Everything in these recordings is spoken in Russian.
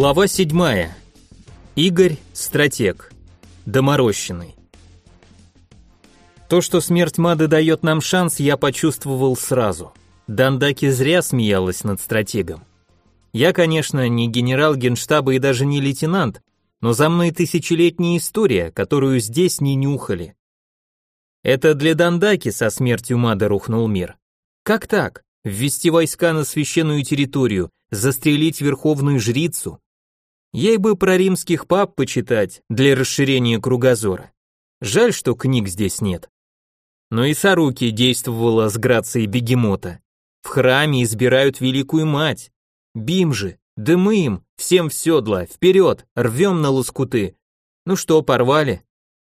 Глава 7. Игорь, стратег. Доморощенный. То, что смерть Мады дает нам шанс, я почувствовал сразу. Дандаки зря смеялась над стратегом. Я, конечно, не генерал генштаба и даже не лейтенант, но за мной тысячелетняя история, которую здесь не нюхали. Это для Дандаки со смертью Мады рухнул мир. Как так? Ввести войска на священную территорию, застрелить верховную жрицу? Ей бы про римских пап почитать для расширения кругозора. Жаль, что книг здесь нет. Но и Саруки действовала с грацией бегемота. В храме избирают великую мать. Бим же, да мы им, всем в седла, вперед, рвем на лоскуты. Ну что, порвали?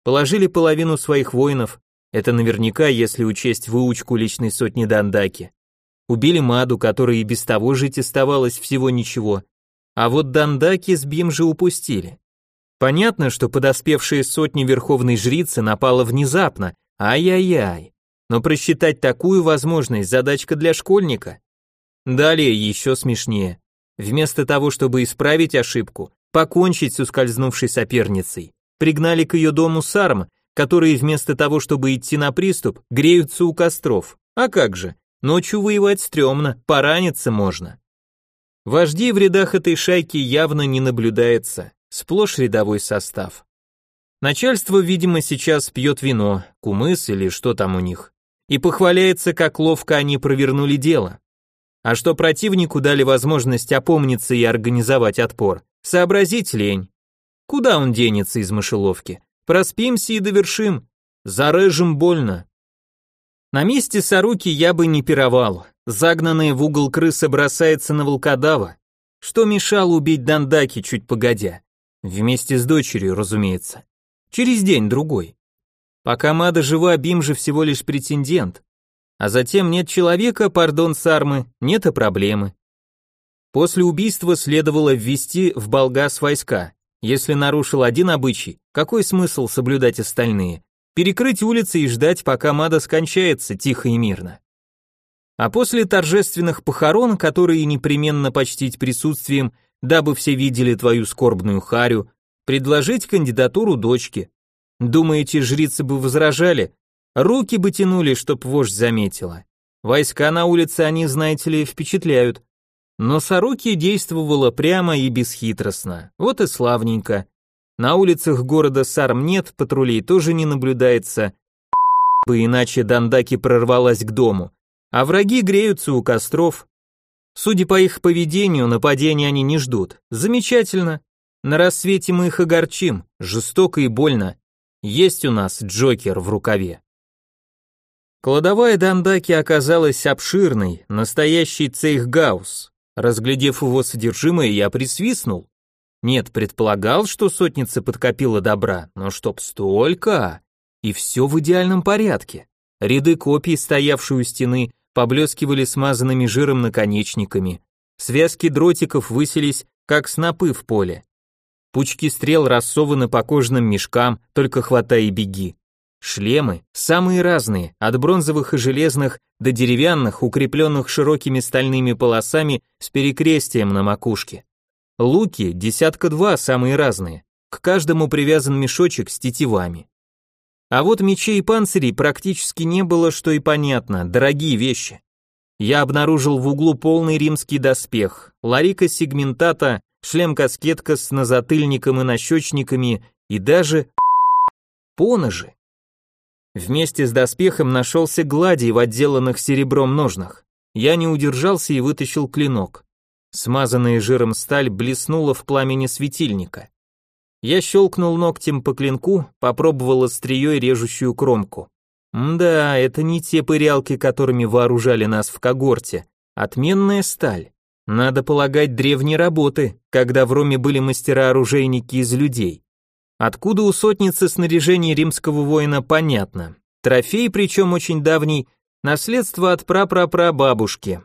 Положили половину своих воинов, это наверняка, если учесть выучку личной сотни Дандаки. Убили Маду, которой и без того жить оставалось всего ничего. А вот Дандаки с Бим же упустили. Понятно, что подоспевшая сотни верховной жрицы напала внезапно, ай-яй-яй. Но просчитать такую возможность задачка для школьника. Далее еще смешнее. Вместо того, чтобы исправить ошибку, покончить с ускользнувшей соперницей, пригнали к ее дому сарм, которые вместо того, чтобы идти на приступ, греются у костров. А как же? Ночью воевать стрёмно, пораниться можно. Вождей в рядах этой шайки явно не наблюдается, сплошь рядовой состав. Начальство, видимо, сейчас пьет вино, кумыс или что там у них, и похваляется, как ловко они провернули дело. А что противнику дали возможность опомниться и организовать отпор, сообразить лень. Куда он денется из мышеловки? Проспимся и довершим. Зарежем больно. На месте Саруки я бы не пировал. Загнанная в угол крыса бросается на волкодава. Что мешало убить Дандаки чуть погодя? Вместе с дочерью, разумеется. Через день-другой. Пока Мада жива, Бим же всего лишь претендент. А затем нет человека, пардон, Сармы, нет и проблемы. После убийства следовало ввести в Болгас войска. Если нарушил один обычай, какой смысл соблюдать остальные? Перекрыть улицы и ждать, пока Мада скончается тихо и мирно. А после торжественных похорон, которые непременно почтить присутствием, дабы все видели твою скорбную харю, предложить кандидатуру дочки. Думаете, жрицы бы возражали? Руки бы тянули, чтоб вождь заметила. Войска на улице они, знаете ли, впечатляют. Но Саруки действовала прямо и бесхитростно. Вот и славненько. На улицах города Сарм нет, патрулей тоже не наблюдается. Бы иначе Дандаки прорвалась к дому. А враги греются у костров. Судя по их поведению, нападения они не ждут. Замечательно. На рассвете мы их огорчим, жестоко и больно. Есть у нас Джокер в рукаве. Кладовая Дандаки оказалась обширной, настоящий цейхгаус. Разглядев его содержимое, я присвистнул. Нет, предполагал, что сотница подкопила добра, но чтоб столько! И все в идеальном порядке. Ряды копий, стоявшие у стены, поблескивали смазанными жиром наконечниками. Связки дротиков высились, как снопы в поле. Пучки стрел рассованы по кожаным мешкам, только хватай и беги. Шлемы самые разные, от бронзовых и железных до деревянных, укрепленных широкими стальными полосами с перекрестием на макушке. Луки десятка два самые разные, к каждому привязан мешочек с тетивами. А вот мечей и панцирей практически не было, что и понятно, дорогие вещи. Я обнаружил в углу полный римский доспех, ларика сегментата, шлем-каскетка с назатыльником и нащечниками и даже поножи. Вместе с доспехом нашелся гладий в отделанных серебром ножнах. Я не удержался и вытащил клинок. Смазанная жиром сталь блеснула в пламени светильника. Я щелкнул ногтем по клинку, попробовал острией режущую кромку. Да, это не те пырялки, которыми вооружали нас в когорте. Отменная сталь. Надо полагать древней работы, когда в Роме были мастера-оружейники из людей. Откуда у сотницы снаряжение римского воина понятно. Трофей, причем очень давний, наследство от прапрапрабабушки.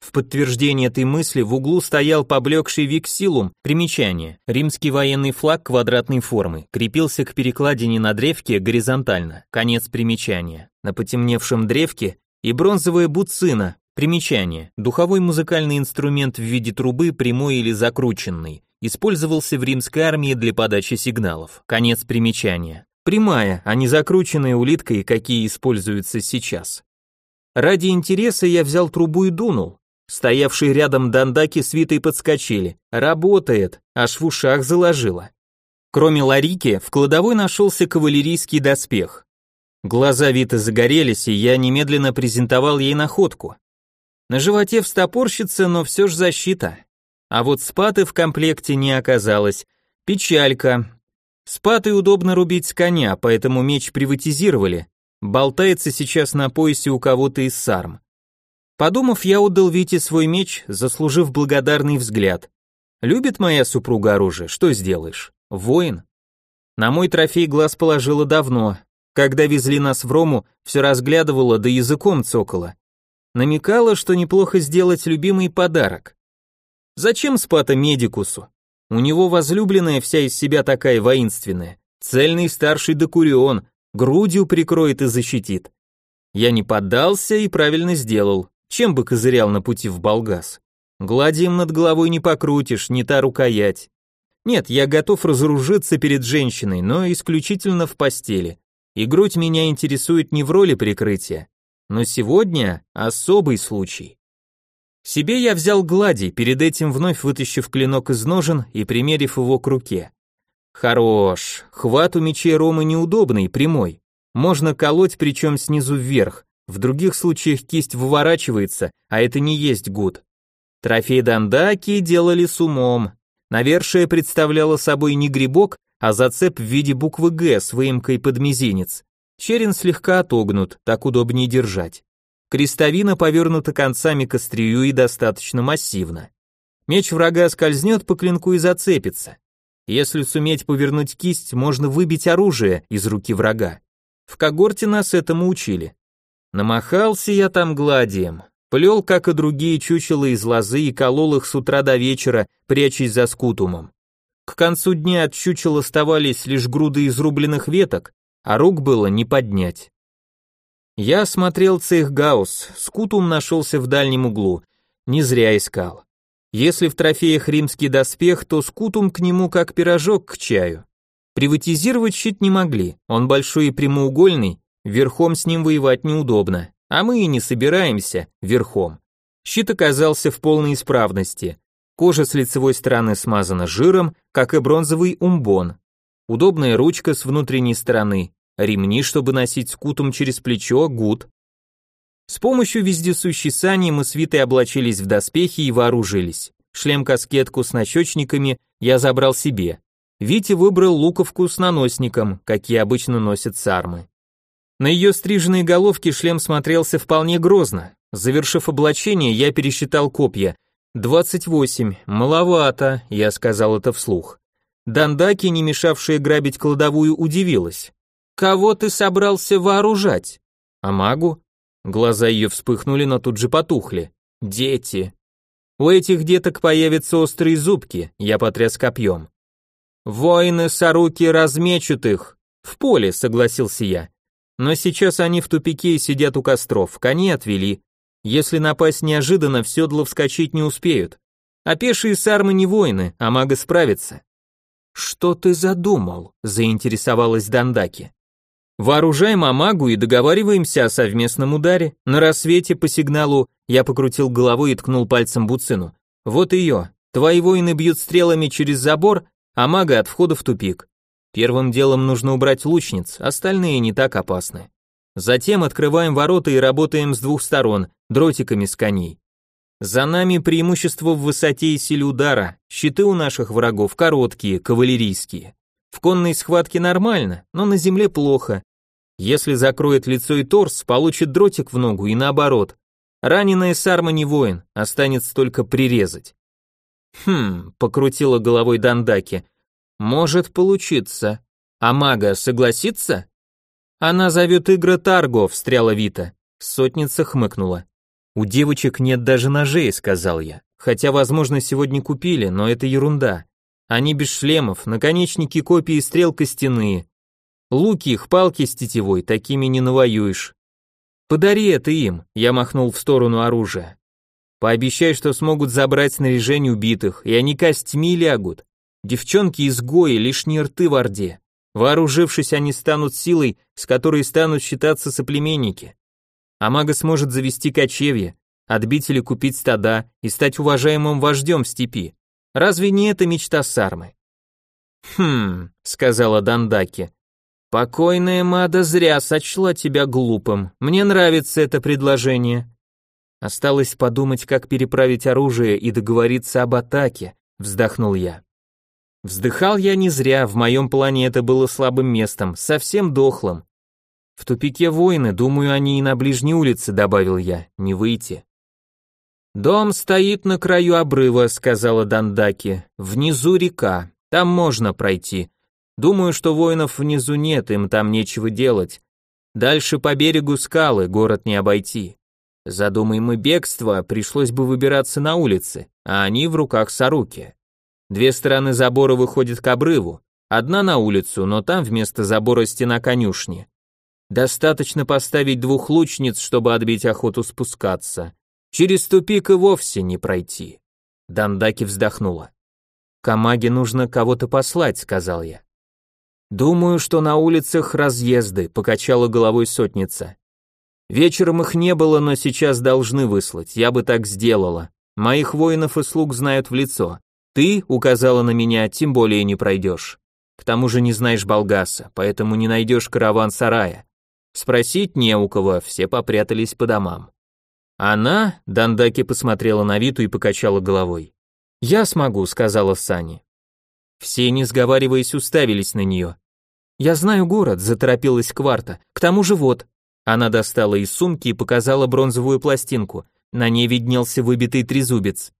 В подтверждение этой мысли в углу стоял поблекший виксилум, примечание, римский военный флаг квадратной формы, крепился к перекладине на древке горизонтально, конец примечания. На потемневшем древке и бронзовая буцина, примечание, духовой музыкальный инструмент в виде трубы, прямой или закрученный, использовался в римской армии для подачи сигналов. Конец примечания. Прямая, а не закрученная улиткой, какие используются сейчас. Ради интереса я взял трубу и дунул. Стоявшие рядом дандаки свитой подскочили. Работает, аж в ушах заложило. Кроме ларики, в кладовой нашелся кавалерийский доспех. Глаза Виты загорелись, и я немедленно презентовал ей находку. На животе встопорщится, но все ж защита. А вот спаты в комплекте не оказалось. Печалька. Спаты удобно рубить с коня, поэтому меч приватизировали. Болтается сейчас на поясе у кого-то из сарм. Подумав, я отдал Вите свой меч, заслужив благодарный взгляд. Любит моя супруга оружие, что сделаешь? Воин. На мой трофей глаз положила давно. Когда везли нас в Рому, все разглядывала, да языком цокала. Намекала, что неплохо сделать любимый подарок. Зачем спата медикусу? У него возлюбленная вся из себя такая воинственная. Цельный старший докурион, грудью прикроет и защитит. Я не поддался и правильно сделал. Чем бы козырял на пути в Болгас? Гладием над головой не покрутишь, не та рукоять. Нет, я готов разоружиться перед женщиной, но исключительно в постели. И грудь меня интересует не в роли прикрытия. Но сегодня особый случай. Себе я взял глади, перед этим вновь вытащив клинок из ножен и примерив его к руке. Хорош, хват у мечей Ромы неудобный, прямой. Можно колоть, причем снизу вверх, в других случаях кисть выворачивается, а это не есть гуд. Трофей Дандаки делали с умом. Навершие представляло собой не грибок, а зацеп в виде буквы «Г» с выемкой под мизинец. Черен слегка отогнут, так удобнее держать. Крестовина повернута концами к острию и достаточно массивно. Меч врага скользнет по клинку и зацепится. Если суметь повернуть кисть, можно выбить оружие из руки врага. В когорте нас этому учили. Намахался я там гладием, плел, как и другие чучела из лозы и колол их с утра до вечера, прячась за скутумом. К концу дня от чучел оставались лишь груды изрубленных веток, а рук было не поднять. Я осмотрел цех Гаусс, скутум нашелся в дальнем углу, не зря искал. Если в трофеях римский доспех, то скутум к нему как пирожок к чаю. Приватизировать щит не могли, он большой и прямоугольный, Верхом с ним воевать неудобно, а мы и не собираемся верхом. Щит оказался в полной исправности. Кожа с лицевой стороны смазана жиром, как и бронзовый умбон. Удобная ручка с внутренней стороны, ремни, чтобы носить скутом через плечо, гуд. С помощью вездесущей сани мы с Витой облачились в доспехи и вооружились. Шлем-каскетку с нащечниками я забрал себе. Витя выбрал луковку с наносником, какие обычно носят сармы. На ее стриженной головке шлем смотрелся вполне грозно. Завершив облачение, я пересчитал копья. «Двадцать восемь, маловато», я сказал это вслух. Дандаки, не мешавшая грабить кладовую, удивилась. «Кого ты собрался вооружать?» «А магу?» Глаза ее вспыхнули, но тут же потухли. «Дети». «У этих деток появятся острые зубки», я потряс копьем. «Воины Саруки размечут их». «В поле», согласился я. Но сейчас они в тупике и сидят у костров, кони отвели. Если напасть неожиданно, в седло вскочить не успеют. А пешие сармы не воины, а мага справится. «Что ты задумал?» – заинтересовалась Дандаки. «Вооружаем Амагу и договариваемся о совместном ударе. На рассвете по сигналу я покрутил головой и ткнул пальцем Буцину. Вот ее. Твои воины бьют стрелами через забор, а мага от входа в тупик. Первым делом нужно убрать лучниц, остальные не так опасны. Затем открываем ворота и работаем с двух сторон, дротиками с коней. За нами преимущество в высоте и силе удара, щиты у наших врагов короткие, кавалерийские. В конной схватке нормально, но на земле плохо. Если закроет лицо и торс, получит дротик в ногу и наоборот. Раненая сарма не воин, останется только прирезать. Хм, покрутила головой Дандаки, может получиться. А мага согласится? Она зовет Игра Тарго, встряла Вита. Сотница хмыкнула. У девочек нет даже ножей, сказал я. Хотя, возможно, сегодня купили, но это ерунда. Они без шлемов, наконечники копии стрел костяные. Луки их, палки с тетивой, такими не навоюешь. Подари это им, я махнул в сторону оружия. Пообещай, что смогут забрать снаряжение убитых, и они костьми лягут. Девчонки-изгои, лишние рты в Орде. Вооружившись, они станут силой, с которой станут считаться соплеменники. А мага сможет завести кочевье, отбить или купить стада и стать уважаемым вождем степи. Разве не это мечта Сармы? «Хм», — сказала Дандаки, — «покойная Мада зря сочла тебя глупым. Мне нравится это предложение». Осталось подумать, как переправить оружие и договориться об атаке, вздохнул я. Вздыхал я не зря, в моем плане это было слабым местом, совсем дохлым. В тупике воины, думаю, они и на ближней улице, добавил я, не выйти. Дом стоит на краю обрыва, сказала Дандаки. Внизу река, там можно пройти. Думаю, что воинов внизу нет, им там нечего делать. Дальше по берегу скалы, город не обойти. Задумаем мы бегство, пришлось бы выбираться на улицы, а они в руках Саруки. Две стороны забора выходят к обрыву, одна на улицу, но там вместо забора стена конюшни. Достаточно поставить двух лучниц, чтобы отбить охоту спускаться. Через тупик и вовсе не пройти. Дандаки вздохнула. Камаге нужно кого-то послать, сказал я. Думаю, что на улицах разъезды, покачала головой сотница. Вечером их не было, но сейчас должны выслать. Я бы так сделала. Моих воинов и слуг знают в лицо. Ты, указала на меня, тем более не пройдешь. К тому же не знаешь Болгаса, поэтому не найдешь караван сарая. Спросить не у кого, все попрятались по домам. Она, Дандаки посмотрела на Виту и покачала головой. Я смогу, сказала Сани. Все, не сговариваясь, уставились на нее. Я знаю город, заторопилась Кварта. К тому же вот, она достала из сумки и показала бронзовую пластинку. На ней виднелся выбитый трезубец.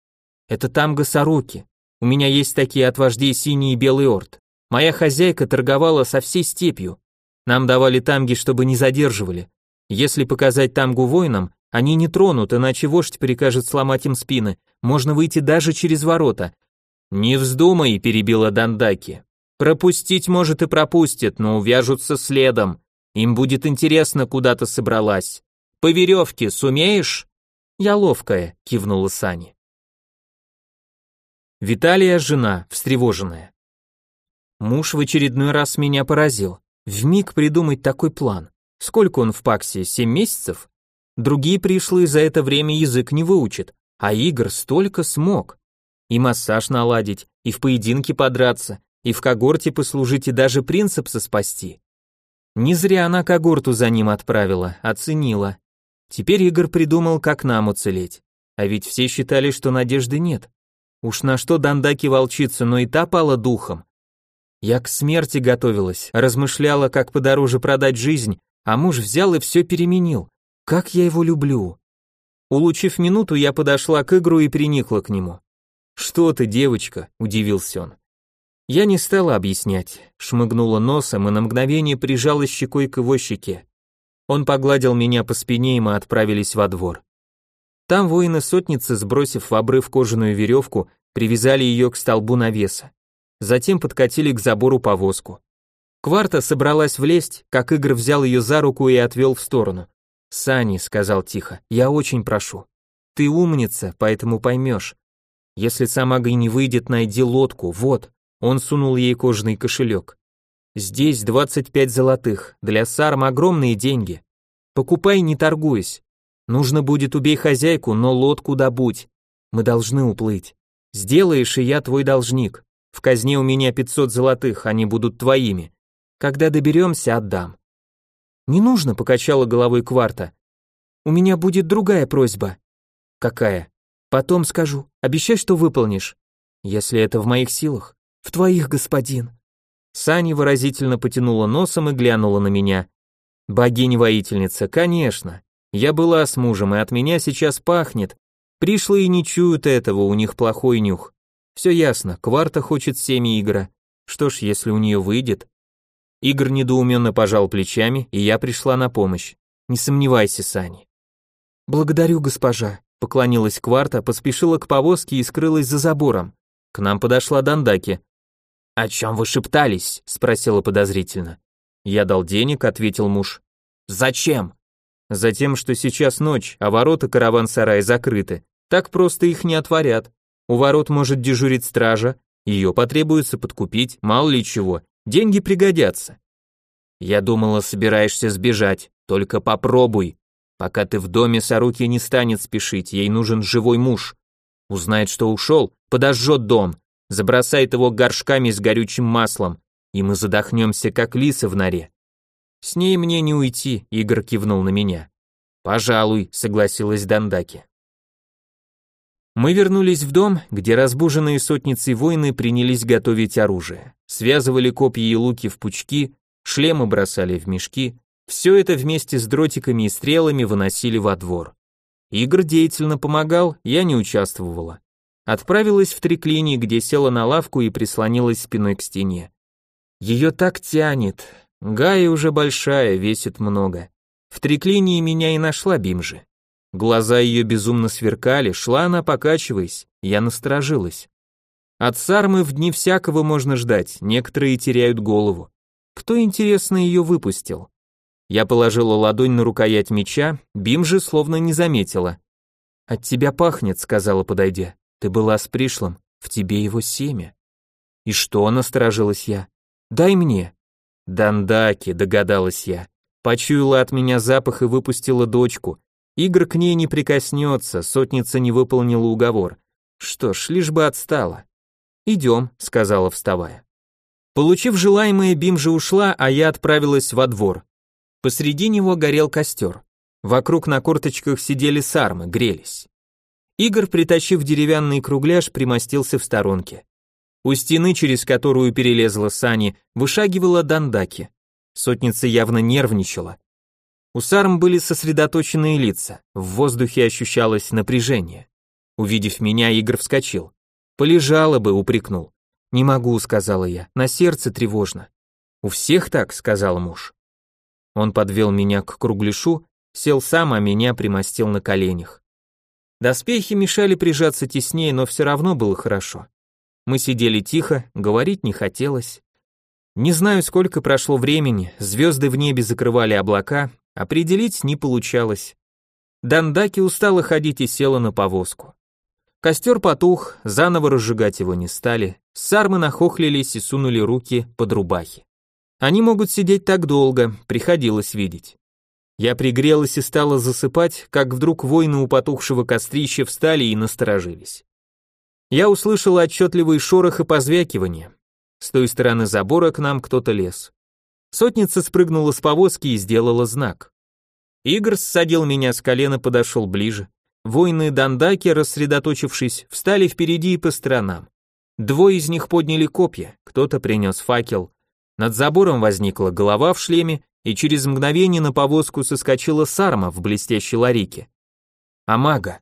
Это тамга Саруки. У меня есть такие от вождей синий и белый орд. Моя хозяйка торговала со всей степью. Нам давали тамги, чтобы не задерживали. Если показать тамгу воинам, они не тронут, иначе вождь прикажет сломать им спины. Можно выйти даже через ворота. Не вздумай, перебила Дандаки. Пропустить может и пропустит, но увяжутся следом. Им будет интересно, куда ты собралась. По веревке сумеешь? Я ловкая, кивнула Сани. Виталия жена, встревоженная. Муж в очередной раз меня поразил. Вмиг придумать такой план. Сколько он в Паксе, семь месяцев? Другие пришлые за это время язык не выучат, а Игорь столько смог. И массаж наладить, и в поединке подраться, и в когорте послужить, и даже принципса спасти. Не зря она когорту за ним отправила, оценила. Теперь Игорь придумал, как нам уцелеть. А ведь все считали, что надежды нет. Уж на что Дандаки волчица, но и та пала духом. Я к смерти готовилась, размышляла, как подороже продать жизнь, а муж взял и все переменил. Как я его люблю. Улучив минуту, я подошла к Игору и приникла к нему. «Что ты, девочка?» – удивился он. Я не стала объяснять, шмыгнула носом и на мгновение прижалась щекой к его щеке. Он погладил меня по спине, и мы отправились во двор. Там воины-сотницы, сбросив в обрыв кожаную веревку, привязали ее к столбу навеса. Затем подкатили к забору повозку. Кварта собралась влезть, как Игорь взял ее за руку и отвел в сторону. «Сани», — сказал тихо, — «я очень прошу. Ты умница, поэтому поймешь. Если Самага не выйдет, найди лодку, вот, он сунул ей кожаный кошелек. Здесь 25 золотых, для сарм огромные деньги. Покупай, не торгуясь. Нужно будет убей хозяйку, но лодку добудь. Мы должны уплыть. Сделаешь, и я твой должник. В казне у меня 500 золотых, они будут твоими. Когда доберемся, отдам. Не нужно, покачала головой Кварта. У меня будет другая просьба. Какая? Потом скажу. Обещай, что выполнишь. Если это в моих силах. В твоих, господин. Сани выразительно потянула носом и глянула на меня. Богиня-воительница, конечно. Я была с мужем, и от меня сейчас пахнет. Пришлые не чуют этого, у них плохой нюх. Все ясно, Кварта хочет семи Игра. Что ж, если у нее выйдет? Игорь недоуменно пожал плечами, и я пришла на помощь. Не сомневайся, Сани. Благодарю, госпожа, поклонилась Кварта, поспешила к повозке и скрылась за забором. К нам подошла Дандаки. «О чем вы шептались?» — спросила подозрительно. «Я дал денег», — ответил муж. «Зачем?» «Затем, что сейчас ночь, а ворота караван-сарая закрыты. Так просто их не отворят. У ворот может дежурить стража, Ее потребуется подкупить, мало ли чего, деньги пригодятся. Я думала, собираешься сбежать, только попробуй. Пока ты в доме, Саруки не станет спешить, ей нужен живой муж. Узнает, что ушел, подожжет дом, забросает его горшками с горючим маслом, и мы задохнемся, как лисы в норе. С ней мне не уйти, Игорь кивнул на меня. Пожалуй, согласилась Дандаки. Мы вернулись в дом, где разбуженные сотницы воины принялись готовить оружие. Связывали копья и луки в пучки, шлемы бросали в мешки, все это вместе с дротиками и стрелами выносили во двор. Игорь деятельно помогал, я не участвовала. Отправилась в триклинии, где села на лавку и прислонилась спиной к стене. Ее так тянет. Гая уже большая, весит много. В триклинии меня и нашла Бимжи. Глаза ее безумно сверкали, шла она покачиваясь, я насторожилась. От сармы в дни всякого можно ждать, некоторые теряют голову. Кто, интересно, ее выпустил? Я положила ладонь на рукоять меча, Бим же словно не заметила. «От тебя пахнет», — сказала, подойдя. «Ты была с пришлым, в тебе его семя». «И что?» — насторожилась я. «Дай мне». «Дандаки», — догадалась я. Почуяла от меня запах и выпустила дочку, Игр к ней не прикоснется, сотница не выполнила уговор. Что ж, лишь бы отстала. «Идем», — сказала, вставая. Получив желаемое, Бим же ушла, а я отправилась во двор. Посреди него горел костер. Вокруг на корточках сидели сармы, грелись. Игорь, притащив деревянный кругляш, примостился в сторонке. У стены, через которую перелезла Сани, вышагивала Дандаки. Сотница явно нервничала. У Сарм были сосредоточенные лица, в воздухе ощущалось напряжение. Увидев меня, Игорь вскочил. «Полежала бы», — упрекнул. «Не могу», — сказала я, — «на сердце тревожно». «У всех так», — сказал муж. Он подвел меня к кругляшу, сел сам, а меня примостил на коленях. Доспехи мешали прижаться теснее, но все равно было хорошо. Мы сидели тихо, говорить не хотелось. Не знаю, сколько прошло времени, звезды в небе закрывали облака, Определить не получалось. Дандаки устала ходить и села на повозку. Костер потух, заново разжигать его не стали, сармы нахохлились и сунули руки под рубахи. Они могут сидеть так долго, приходилось видеть. Я пригрелась и стала засыпать, как вдруг воины у потухшего кострища встали и насторожились. Я услышала отчетливый шорох и позвякивание. С той стороны забора к нам кто-то лез. Сотница спрыгнула с повозки и сделала знак. Игорь ссадил меня с колена, подошел ближе. Воины Дандаки, рассредоточившись, встали впереди и по сторонам. Двое из них подняли копья, кто-то принес факел. Над забором возникла голова в шлеме, и через мгновение на повозку соскочила сарма в блестящей ларике. Амага.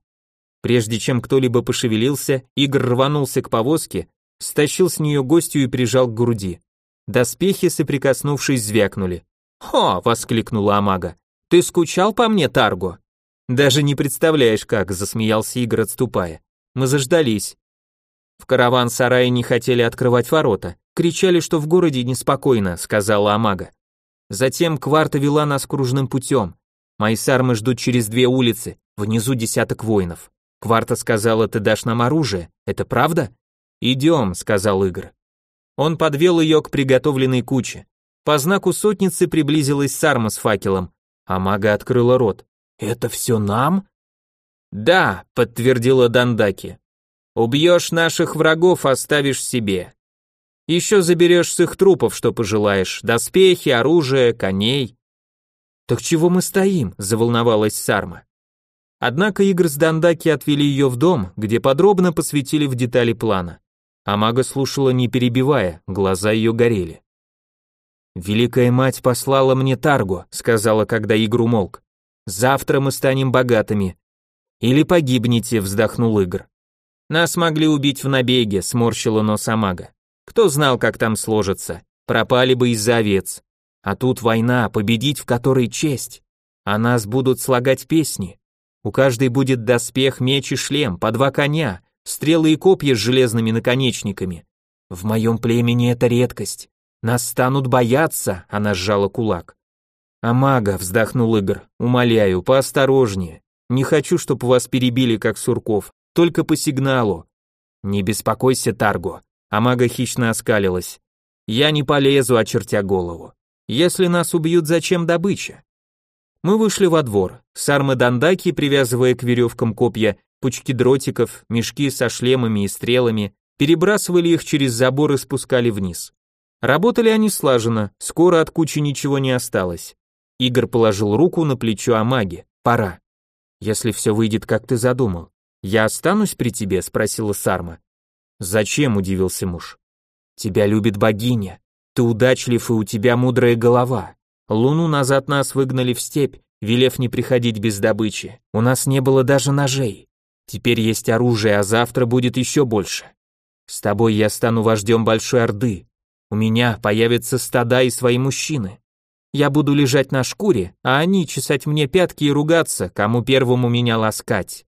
Прежде чем кто-либо пошевелился, Игорь рванулся к повозке, стащил с нее гостью и прижал к груди. Доспехи, соприкоснувшись, звякнули. «Хо!» — воскликнула Амага. «Ты скучал по мне, Тарго?» «Даже не представляешь, как!» — засмеялся Игорь, отступая. «Мы заждались». В караван-сарае не хотели открывать ворота, кричали, что в городе неспокойно, сказала Амага. Затем кварта вела нас кружным путем. Мои сармы ждут через две улицы, внизу десяток воинов. Кварта сказала, ты дашь нам оружие, это правда? Идем, сказал Игорь. Он подвел ее к приготовленной куче. По знаку сотницы приблизилась Сарма с факелом, а мага открыла рот. «Это все нам?» «Да», — подтвердила Дандаки. «Убьешь наших врагов, оставишь себе. Еще заберешь с их трупов, что пожелаешь, доспехи, оружие, коней». «Так чего мы стоим?» — заволновалась Сарма. Однако Игорь с Дандаки отвели ее в дом, где подробно посвятили в детали плана. А мага слушала не перебивая, глаза ее горели. «Великая мать послала мне Тарго», — сказала, когда игру молк. «Завтра мы станем богатыми». «Или погибнете», — вздохнул Игр. «Нас могли убить в набеге», — сморщила нос Амага. «Кто знал, как там сложится? Пропали бы из-за овец. А тут война, победить в которой честь. А нас будут слагать песни. У каждой будет доспех, меч и шлем, по два коня, стрелы и копья с железными наконечниками. В моем племени это редкость. Нас станут бояться, она сжала кулак. А мага, вздохнул Игорь, умоляю, поосторожнее. Не хочу, чтобы вас перебили, как сурков, только по сигналу. Не беспокойся, Тарго. а мага хищно оскалилась. Я не полезу, очертя голову. Если нас убьют, зачем добыча? Мы вышли во двор. Сармы Дандаки, привязывая к веревкам копья, пучки дротиков, мешки со шлемами и стрелами, перебрасывали их через забор и спускали вниз. Работали они слаженно, скоро от кучи ничего не осталось. Игорь положил руку на плечо Амаги. Пора. Если все выйдет, как ты задумал. Я останусь при тебе, спросила Сарма. Зачем, удивился муж. Тебя любит богиня. Ты удачлив и у тебя мудрая голова. Луну назад нас выгнали в степь, велев не приходить без добычи. У нас не было даже ножей. Теперь есть оружие, а завтра будет еще больше. С тобой я стану вождем большой орды. У меня появятся стада и свои мужчины. Я буду лежать на шкуре, а они чесать мне пятки и ругаться, кому первому меня ласкать.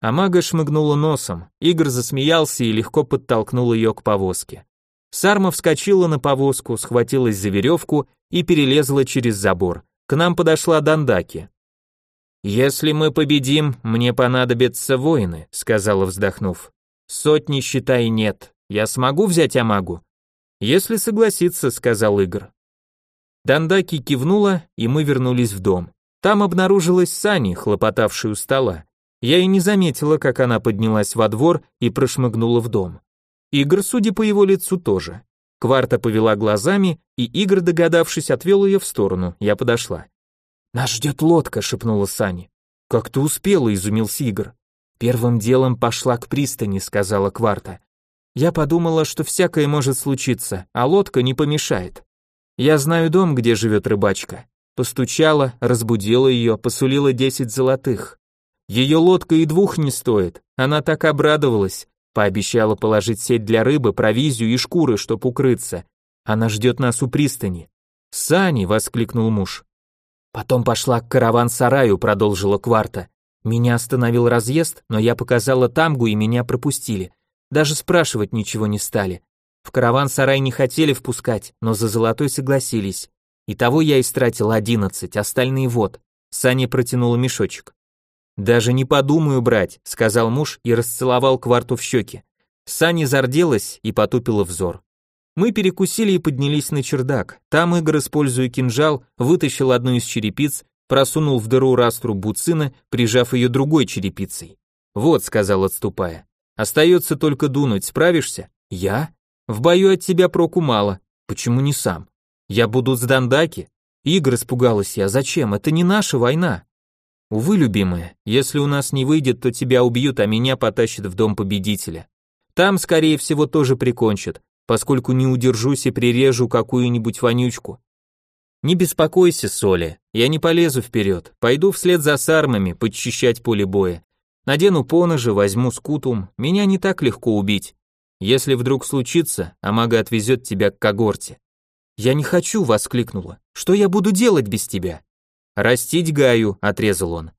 А мага шмыгнула носом, Игорь засмеялся и легко подтолкнул ее к повозке. Сарма вскочила на повозку, схватилась за веревку и перелезла через забор. К нам подошла Дандаки. «Если мы победим, мне понадобятся воины», — сказала, вздохнув. «Сотни, считай, нет. Я смогу взять Амагу?» «Если согласится», — сказал Игорь. Дандаки кивнула, и мы вернулись в дом. Там обнаружилась Сани, хлопотавшая у стола. Я и не заметила, как она поднялась во двор и прошмыгнула в дом. Игорь, судя по его лицу, тоже. Кварта повела глазами, и Игорь, догадавшись, отвел ее в сторону. Я подошла. «Нас ждет лодка», — шепнула Сани. «Как ты успела?» — изумился Игорь. «Первым делом пошла к пристани», — сказала Кварта. «Я подумала, что всякое может случиться, а лодка не помешает. Я знаю дом, где живет рыбачка. Постучала, разбудила ее, посулила десять золотых. Ее лодка и двух не стоит. Она так обрадовалась, Пообещала положить сеть для рыбы, провизию и шкуры, чтоб укрыться. Она ждет нас у пристани. «Сани!» — воскликнул муж. Потом пошла к караван-сараю, продолжила Кварта. Меня остановил разъезд, но я показала тамгу и меня пропустили. Даже спрашивать ничего не стали. В караван-сарай не хотели впускать, но за золотой согласились. Итого я истратил одиннадцать, остальные вот. Саня протянула мешочек. «Даже не подумаю брать», — сказал муж и расцеловал кварту в щеки. Сани зарделась и потупила взор. Мы перекусили и поднялись на чердак. Там Игорь, используя кинжал, вытащил одну из черепиц, просунул в дыру растру буцина, прижав ее другой черепицей. «Вот», — сказал, отступая, — «остается только дунуть, справишься?» «Я? В бою от тебя проку мало. Почему не сам? Я буду с Дандаки?» Игорь испугалась я, «Зачем? Это не наша война». Увы, любимая, если у нас не выйдет, то тебя убьют, а меня потащат в дом победителя. Там, скорее всего, тоже прикончат, поскольку не удержусь и прирежу какую-нибудь вонючку. Не беспокойся, Соля, я не полезу вперед, пойду вслед за сармами подчищать поле боя. Надену поножи, возьму скутум, меня не так легко убить. Если вдруг случится, Амага отвезет тебя к когорте. Я не хочу, воскликнула. Что я буду делать без тебя? «Растить Гаю», — отрезал он.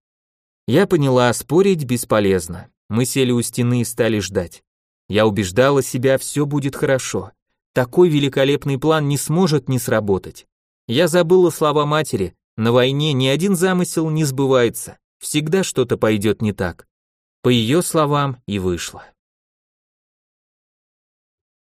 Я поняла, спорить бесполезно. Мы сели у стены и стали ждать. Я убеждала себя, все будет хорошо. Такой великолепный план не сможет не сработать. Я забыла слова матери, на войне ни один замысел не сбывается, всегда что-то пойдет не так. По ее словам и вышло.